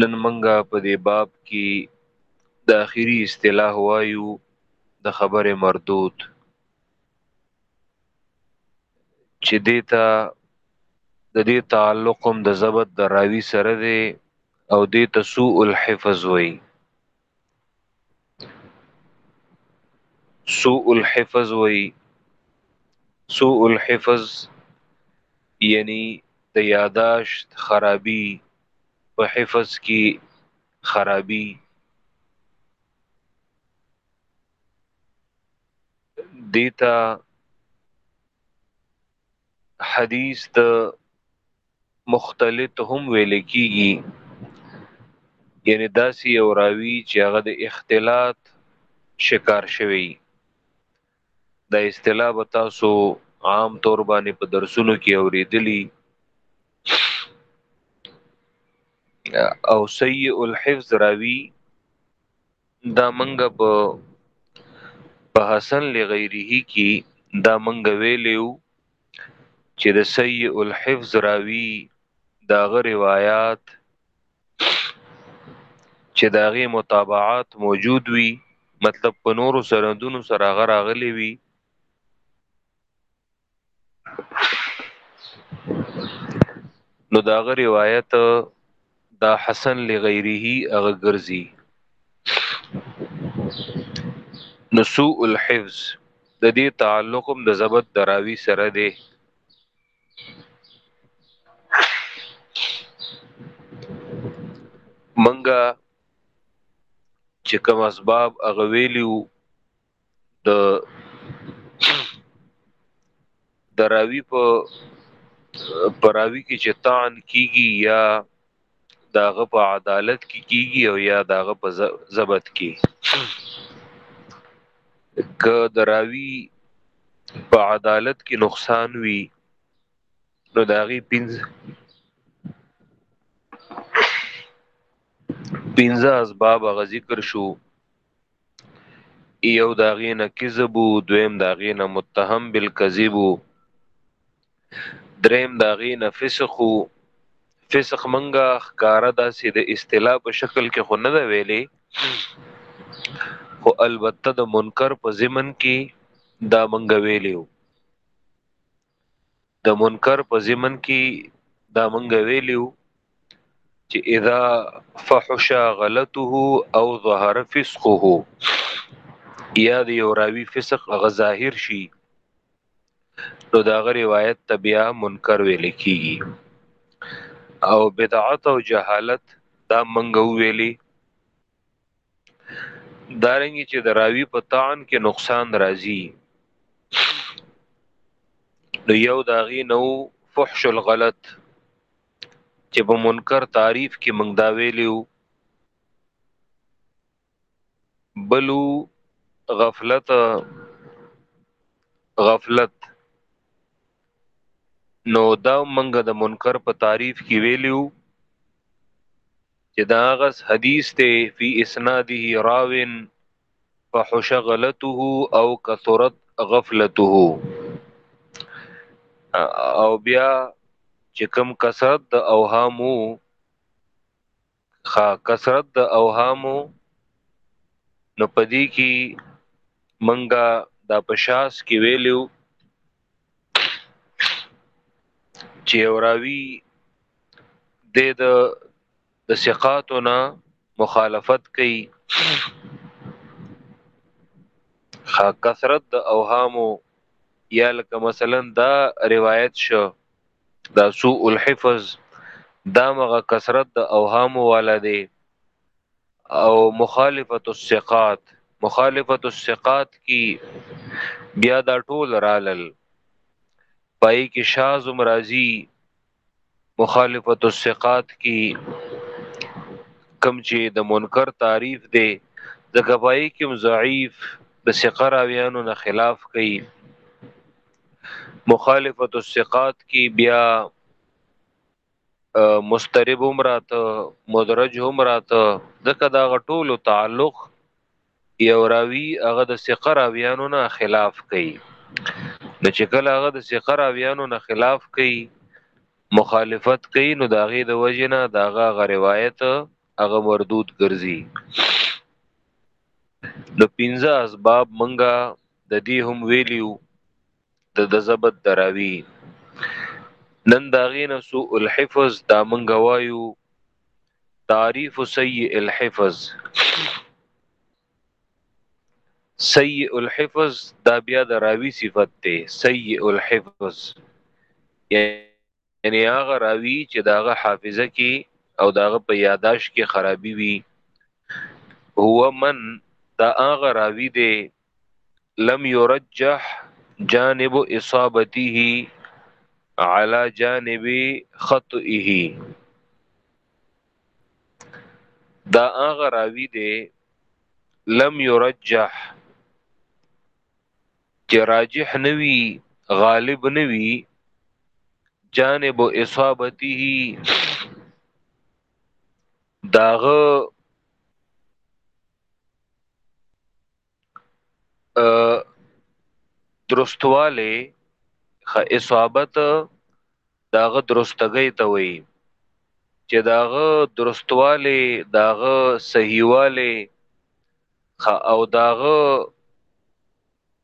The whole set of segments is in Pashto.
نن منګه په دې باب کې د اخیری اصطلاح وایو د خبره مردود چې دیتا د دې تعلق هم د ضبط د راوی سره دی او دیتا سوء الحفظ وایي سوء الحفظ وی سوء الحفظ یعنی د یاداشت خرابی په حفظ کې خرابی دیتا حدیث د مختلط هم ویل کیږي یعنی داسې یو راوی چې هغه د اختلاط شکار شوی دا اصطلاح به تاسو عام طور باندې په درسونو کې اوریدلی او سیء الحفظ راوی دا منګه په په حسن لغیره کی دا منګه ویلیو چې د سیء الحفظ راوی داغه روایات چې داغه متابعات موجود وي مطلب په نورو سندونو سره غراغلی وي نو دا غ روایت دا حسن لغیره هغه ګرځي نو سوء الحفظ د دې تعلق هم د ضبط دراوی سره دی منګه چې کوم اسباب اغویلیو د دراوی په پراوی کې چې تان کیږي یا داغه په عدالت کې کیږي او یا داغه په ضبط کې ک دراوی په عدالت کې نقصان وي نو داغي پنځ پنځه اسباب غ ذکر شو یو دا غینه کذب دویم دا غینه متهم بالکذب دریم دا غینه فسق فسق منګه ښکارا داسې د اصطلاح په شکل کې خو نه دا ویلې خو البته د منکر په ضمن کې دا منګه ویلې د منکر په زمن کې دا مونږ ویلیو چې اذا فحش غلطه او ظهر فسقه یا د یو راوی فسق غ ظاهر شي نو دا غ روایت ته بیا منکر ویل کیږي او بدعت او جهالت دا منګو ویلي دارنګي چې د راوی په تان کې نقصان راځي نو یو داغي نو فحش الغلط چې په منکر تعریف کې موږ دا ویلیو بلو غفلت غفلت نو دا منګه د منکر په تعریف کې ویلیو چې دا غس حدیث ته فی اسناده راوین فحش غلطه او کثرت غفلته او بیا چې کم کثرت د اوهامو خا کثرت د اوهامو نو پدې کې منګه د پشاس کې ویلو چې یو راوي د د ثقاتو نه مخالفت کوي خا کثرت د اوهامو یا لکه مثلا دا روایت شو دا سوء الحفظ دا مغه کثرت د اوهامو والا دی او مخالفت الثقات مخالفت الثقات کی بیا دا ټول رالل پای کې شاز مرازی مخالفت الثقات کی کم چې د منکر تعریف دی ځکه پای کې ضعیف د ثقه راویانو نه خلاف کوي مخالفت الثقات کی بیا مسترب هم راته مدرج هم راته ځکه دا غټولو تعلق یو راوی هغه د ثقه راویانو نه خلاف کوي نو چې کله هغه د ثقه راویانو نه خلاف کوي مخالفت کوي نو دا غي د وجنه دا غا روایت هغه مردود ګرځي نو پنځه اسباب منګه د دې هم ویلیو د د زبد دراوی نن دا غینه سو الحفظ دا منګه وایو تعریف سیء الحفظ سیء الحفظ دا بیا د راوی صفت ته سیء الحفظ یعنی یعنی هغه راوی چې داغه حافظه کې او داغه په یاداش کې خرابي وي هو من دا هغه راوی دی لم يرجح جانب اصابته على جانب خطئه دا هغه راوی دی لم يرجح چې راجح نه وي غالب نه وي جانب اصابته داغه درستواله خ اصابت داغه درستګۍ ته وایي چې داغه درستواله داغه صحیحواله او داغه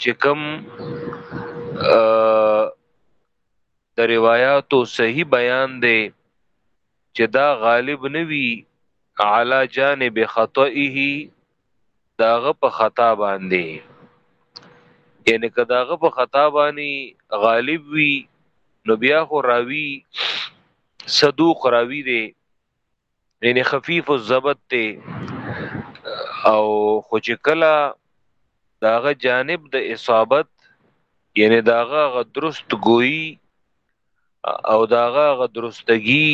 چې کوم د روایتو صحیح بیان دی چې دا غالب نوي علا جانب خطئه داغه په خطا باندې یعنی که داغه په خطا باندې غالب وي نو بیا خو راوی صدوق راوی دی یعنی خفیف الضبط ته او خو چې کله داغه جانب د اصابت یعنی داغه غ درست گوئی او داغه غ درستګي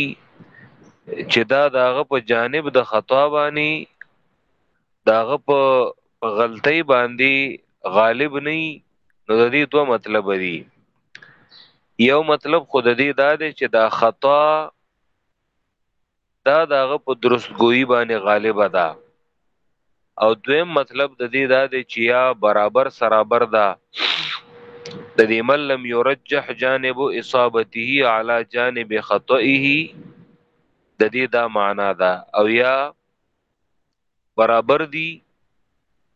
چې دا داغه په جانب د خطا باندې داغه په غلطۍ باندې غالب نه نو د دې دوه مطلب دي یو مطلب خود دې دا دی چې دا خطا دا داغه په درست ګویی باندې غالب ده او دویم مطلب د دې دا دی چې یا برابر سرابر ده د دې من لم يرجح جانب اصابته على جانب خطئه د دې دا معنا ده او یا برابر دي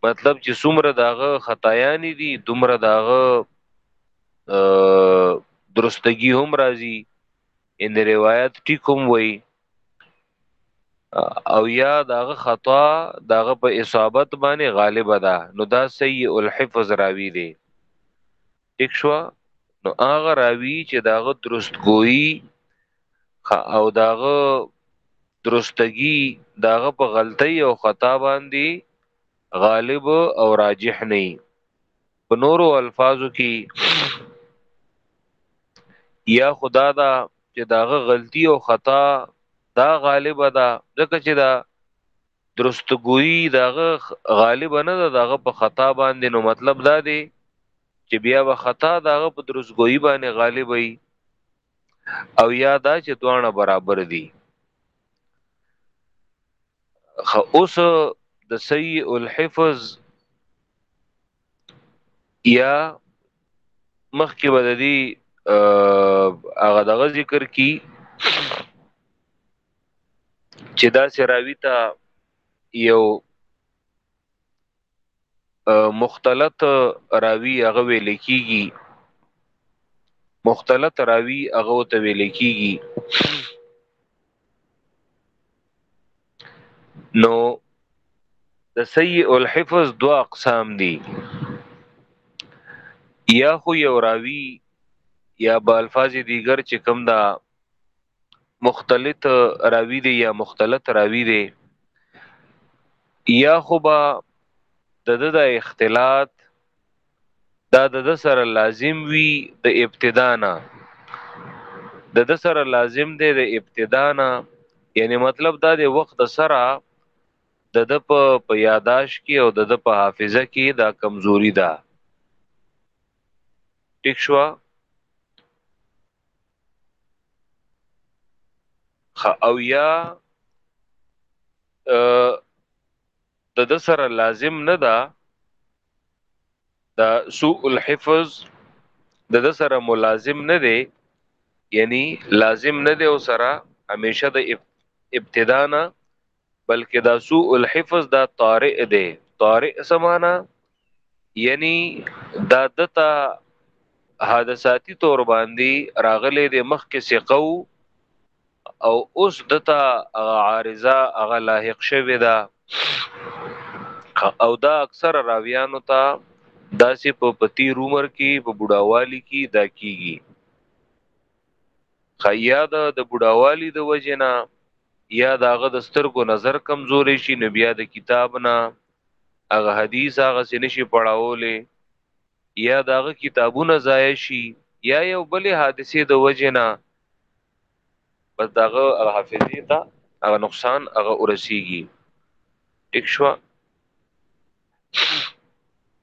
مطلب چې څومره داغه خطایانی دي دومره داغه درستګي هم راځي ان د روایت ټیکوم وای او یا داغه خطا داغه په اصابت باندې غالب ده نو دا سیء الحفظ راوی دی ټیک شو نو هغه راوی چې داغه درست گوئی او داغه درستګي داغه په غلطي او خطا باندې غالب او راجح نه په نورو الفاظو کې یا خدا دا چې داغه غلطي او خطا دا غالب ده ځکه چې دا درستګویی داغه غالب نه ده داغه په خطا باندې نو مطلب دا دی چې بیا به خطا داغه په درستګویی باندې غالب وي او یا دا چې دوانه برابر دي خو اوس د سیء الحفظ یا مخکې به د دې هغه دغه ذکر کی چې دا سراوی ته یو مختلط راوی هغه ویل کیږي مختلط راوی هغه ته ویل کیږي نو د سیء الحفظ دو اقسام دي یا خو یو راوی یا بالفاظ دیگر چې کوم دا مختلط راوی دی یا مختلط راوی دی یا خو با د د اختلاط دا د د سره لازم وی د ابتدا نه د د سره لازم دی د ابتدا نه یعنی مطلب دا د وخت سره د د په یاداش کې او د د په حافظه کې دا کمزوري ده ټیک شو خ او یا د د سره لازم نه ده دا سوء الحفظ د د سره ملازم نه دی یعنی لازم نه دی او سره همیشه د ابتدا نه بلکې دا سوء الحفظ دا طارئ دی طارئ سمانا یعنی دا دتا حادثاتی تور باندې راغلې د مخ کې سقو او اوس دتا عارضه هغه لاحق شوی دا او دا اکثر راویانو ته داسې په پتی رومر کې په بډاوالی کې دا کیږي خیا د د بډاوالی د وجنه یا داغه د سترګو نظر کمزوري شي نو بیا د کتاب نه هغه حدیث هغه سنشي پړاولې یا داغه کتابونه ضایع شي یا یو بل حادثه د وجنه بس داغه حافظه ته هغه نقصان هغه ورسیږي ټیک شو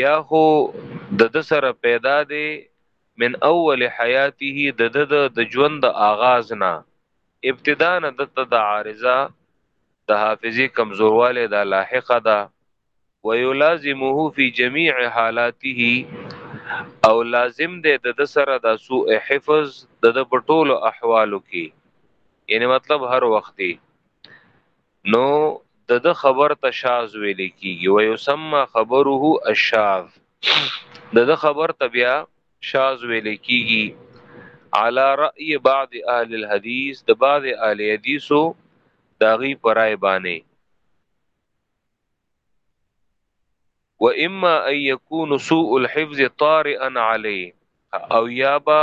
یا خو د د سره پیدا دی من اول حیاته د د د ژوند آغاز نه ابتدا نه د د عارضه د حافظي کمزورواله د لاحقه ده ويلازمه فی جميع حالاته او لازم دی د د سره د سوء حفظ د د پټولو احوالو کې یعنی مطلب هر وخت دی نو د د خبر ته شاذ ویل کیږي و یسمى خبره الشاذ د د خبر ته بیا شاذ ویل کیږي على راي بعض اهل الحديث د بعض اهل حديثو داغي پرای باندې و اما ان يكون سوء الحفظ طارئا عليه او یابا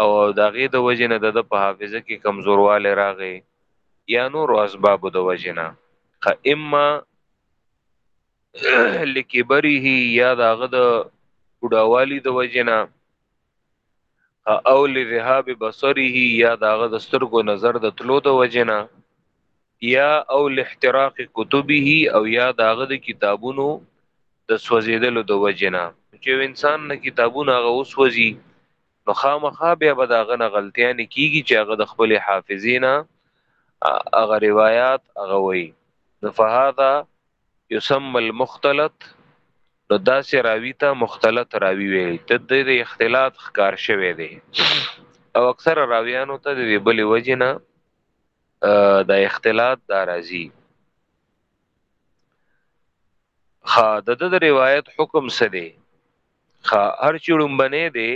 او د هغې د وجې نه د ده په حافظه کې کمزوروالی راغی یا نورو اسبابو د وجې نه که اما لکبره یا د هغه د بوډاوالي د وجې نه او لذهاب بصره یا د هغه د سترګو نظر د تلو د وجې نه یا او لاحتراق کتبه او یا داغه د کتابونو د سوځیدلو د وجنه چې انسان نه کتابونه هغه وسوځي نو خامخا بیا به داغه نه غلطیا نه کیږي چې هغه د خپل حافظینا هغه روایت هغه وي نو فهذا يسمى المختلط نو داسې راوی ته مختلط راوی ویل ته د اختلاط ښکار شوی دی او اکثر راویانو ته د بلې وجنه دا اختلاط دا راځي خا د د روایت حکم څه دی خا هر چړم بنه دی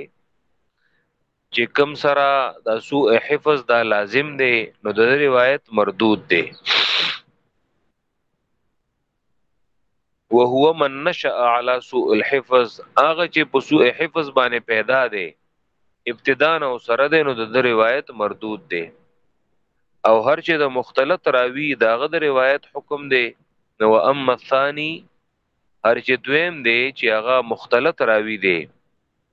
چې کم سره د سوء حفظ دا لازم دی نو د روایت مردود دی وهو من نشأ على سوء الحفظ هغه چې په سوء حفظ باندې پیدا دی ابتداء او سره دی نو د روایت مردود دی او هر چې د مختلط راوی داغه د روایت حکم دی نو اما الثاني هر چې دویم دی چې هغه مختلط راوی دی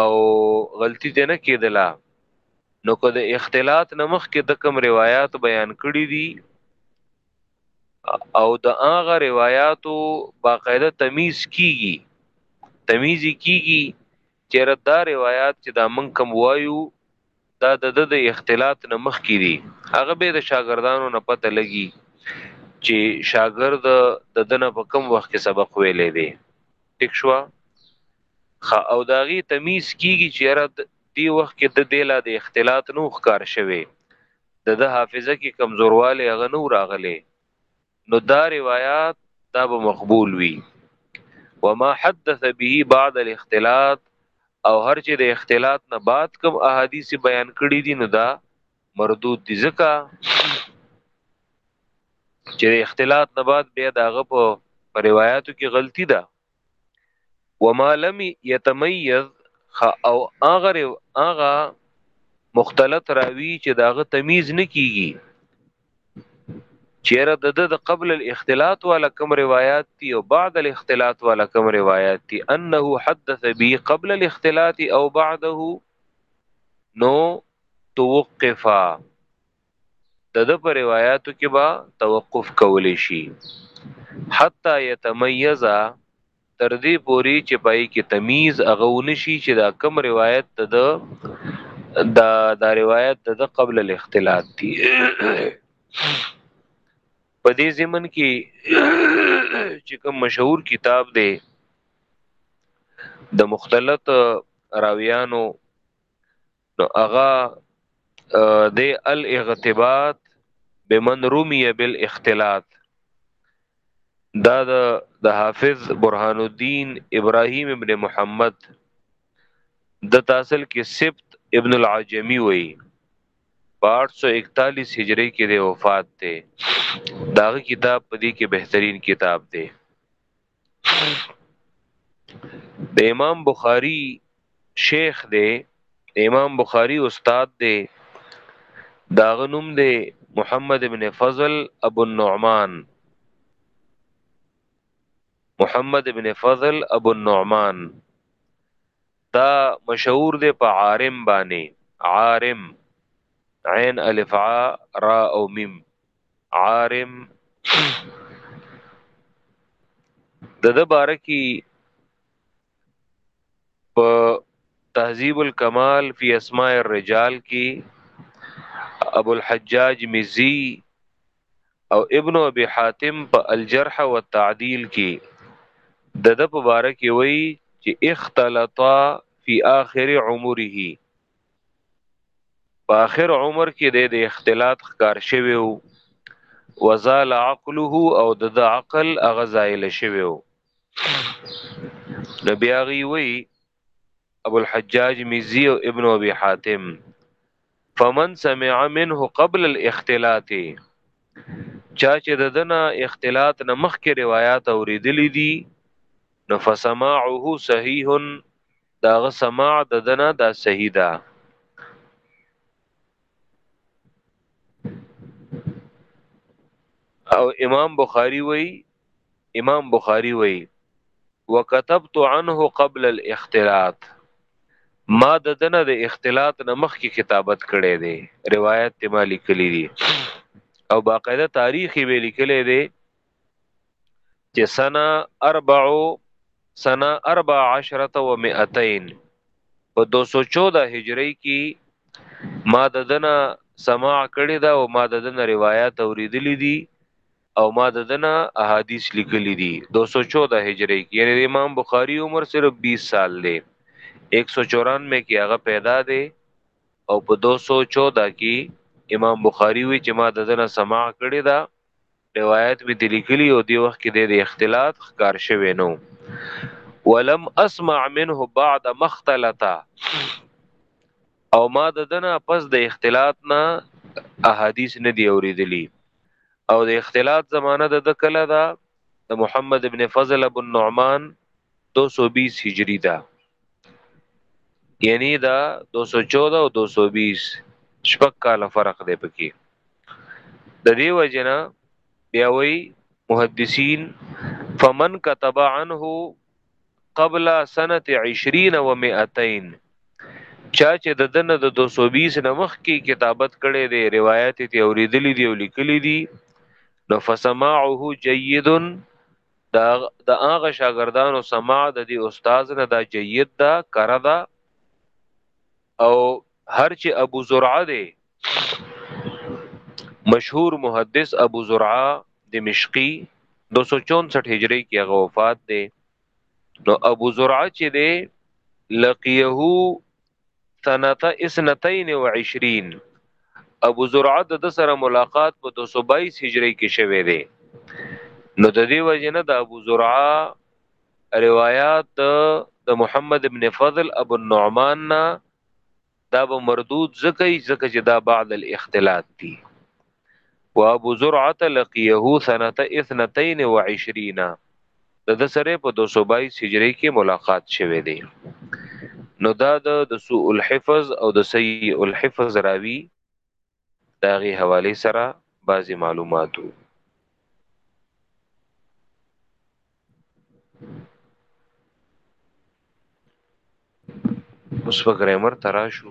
او غلطی ته نه کېدله نو که د اختلاط نمخ کې د کم روایت بیان کړی دي او د هغه روایتو باقاعده تمیز کیږي تمیز کیږي چې ردا روایت چې دا من کم وایو دا د ده د اختلاط نه مخکې دي هغه به د شاګردانو نه پته لګي چې شاګرد د دنه په کم وخت کې سبق ویلې دي ټیک شو خا او داغي تمیز کیږي چې رد دی وخت کې د دیلا د اختلاط نو ښکار شوی د د حافظه کې کمزورواله هغه نو راغله نو دا روایات دا به مقبول وي وما حدث به بعد الاختلاط او هر چې د اختلاط نه بعد کوم احادیث بیان کړي دي نو دا مردود دي ځکه چې د اختلاط نه بعد بیا داغه په روایتو کې غلطي ده وما لم يتميز خ او اغه اغه مختلط راوی چې داغه تمیز نه کیږي چیرې د د قبل الاختلاط والا کم روایت دي او بعد الاختلاط والا کم روایت دي انه حدث به قبل الاختلاط او بعده نو توقفا د د پر روایتو کې به توقف کولی شي حتی یتمیزا تر دې پوری چې پای کې تمیز هغه ونشي چې دا کم روایت د دا دا روایت د قبل الاختلاط دی په دې زمن کې چې کوم مشهور کتاب دی د مختلط راویانو نو هغه د الاغتباط بمن رمي بالاختلاط دا د حافظ برهان الدین ابراهیم ابن محمد د تاصل کې سبت ابن العجمی وی 841 هجری کې د وفات ته داغه کتاب په دې کې بهترین کتاب دی د امام بخاری شیخ دی امام بخاری استاد دی داغه نوم دی محمد ابن فضل ابو النعمان محمد ابن فضل ابو النعمان دا مشهور دی په عارم باندې عارم عین الف را او میم عارم د د باره کې په تهذیب الکمال فی اسماء الرجال کې ابو الحجاج مزی او ابن ابي حاتم په الجرح والتعديل کې د د مبارک وی چې اختلطا فی آخر عمره په اخر عمر کې د اختلاط ښکار شوی وو وزال عقله او د عقل اغه زایل شوی وو نبی اغي وی ابو الحجاج مزي او ابن ابي حاتم فمن سمع منه قبل الاختلاط چا چې د دنا اختلاط نه مخکې روایت اوریدلې دي نو فسماعه صحیح دا غ سماع د دنا دا صحیح ده او امام بخاری وای امام بخاری وای وكتبت عنه قبل الاختلاط ما د دنه د اختلاط نه مخکې کتابت کړي دي روایت ته مالک کلی دي او باقاعده تاریخ به لیکلې دي چې سنه اربع سنه اربع عشرة و مئتین په 214 هجری کې ما د دنه سماع کړی دا او ما د دنه روایت اوریدلې دي او ما د دنه احادیث لیکلې دي 214 هجری کې یعنی امام بخاری عمر صرف 20 سال دی 194 مې کې هغه پیدا دی او په 214 کې امام بخاری وی چې ما د دنه سماع کړی دا روایت می دلیکلی او دی وخت کې د اختلاط ښکار شوی نو ولم اسمع منه بعد مختلطه او ما د دنا پس د اختلاط نه احادیث نه دی اوریدلی او د اختلاط زمانه د کله دا د محمد ابن فضل ابو النعمان 220 هجری ده یعنی دا 214 او 220 شپږ کال فرق دی پکې د دې وجنه بیا وی محدثین فمن كتب عنه قبل سنه 20 و 200 چا چې د دنه د 220 نمخ کې کتابت کړي دي روایت ته اوریدلې دي او لیکلې دي نو فسماعه جيد دا د هغه شاګردانو سماع د دې استاد نه دا جید دا کړه دا او هر چې ابو زرعه دی مشهور محدث ابو زرعه دمشقي 264 هجری کې هغه وفات دی نو ابو زرعه چې دی لقيه سنته اثنتین و عشرین ابو زرعه د د سره ملاقات په 222 هجری کې شوه دی نو د دې وجنه د ابو زرعه روایت د محمد ابن فضل ابو النعمان نا دا به مردود زکه زکه چې دا بعد الاختلاط دي و ابو زرعه لقيه سنه 22 د د سره په 222 هجری کې ملاقات شوه دی نو دا د سوء الحفظ او د سیء الحفظ راوی داغي حواله سره بعضی معلوماتو اوس په ګرامر تراشو